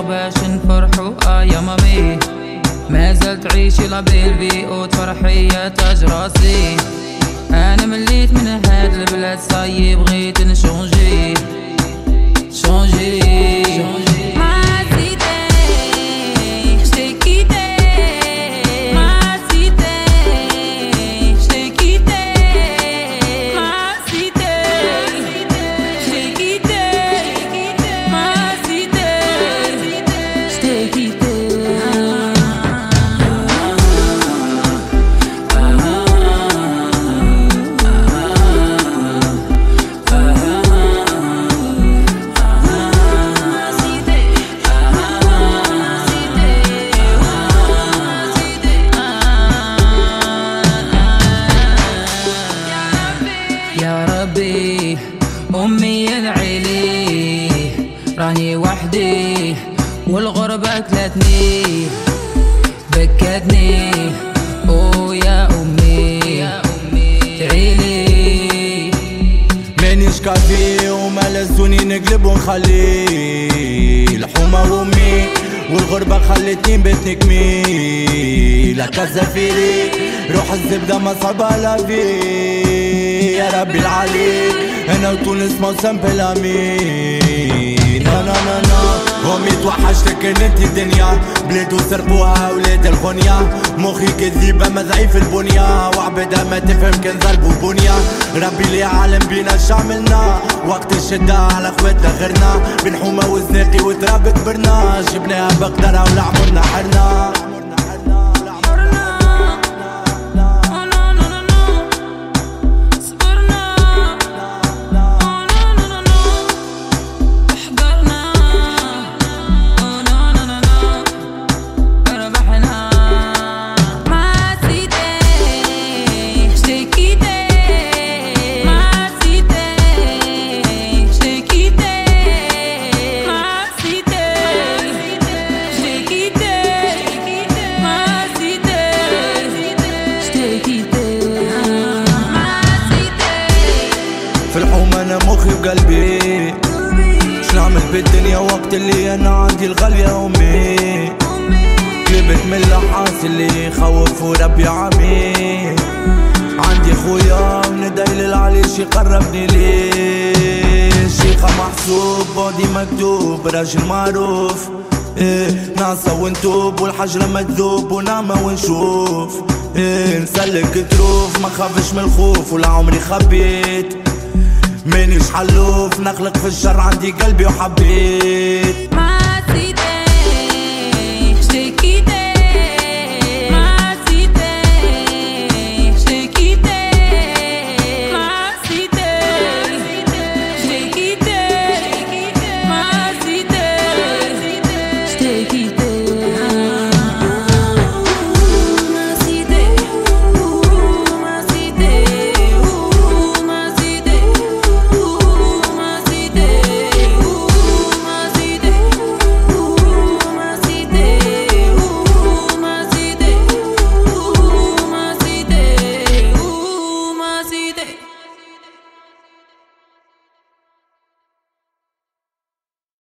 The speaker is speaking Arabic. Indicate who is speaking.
Speaker 1: وباش نفرحوا يا مامي ما زلت عيشي لبيبي وتفرحية تاج راسي أنا مليت من هاد البلاد صايب بغيت نشونجي راني وحدي والغربة أكلتني بكتني أو يا أمي تعيلي.
Speaker 2: مانيش كافي وما لزوني نقلب ونخلي الحومة وامي والغربة خلتني بيت نكمي لا كزفيري روح الزبدة ما صعبة لا في. يا ربي العلي أنا وتونس موسم بلامين نا نا نا نا. امي توحشتك أنت الدنيا بلاد وسرقوها ولاد الغنية مخي كذيبة ما ضعيف البنية وعبدها ما تفهم كان ضربوا بنية ربي لي عالم بينا شعملنا وقت الشدة على خواتنا غيرنا. بن حومة وزناقي وتراب كبرنا. جبناها بقدرها ولعبنا حرنا. أنا مخي وقلبي. نعمل بالدنيا وقت اللي أنا عندي الغالية أمي؟ قلبت من اللحاس اللي يخوف وربي عمي. عندي خويا وندعي للعليش يقربني ليه؟ شيخة محسوب بودي مكتوب راجل معروف. إيه ناصة ونتوب والحجرة مكذوب ونعمة ونشوف. إيه نسلك تروف ما خافش من الخوف ولا عمري خبيت. مانيش حلوف نخلق في الشر عندي قلبي وحبيت.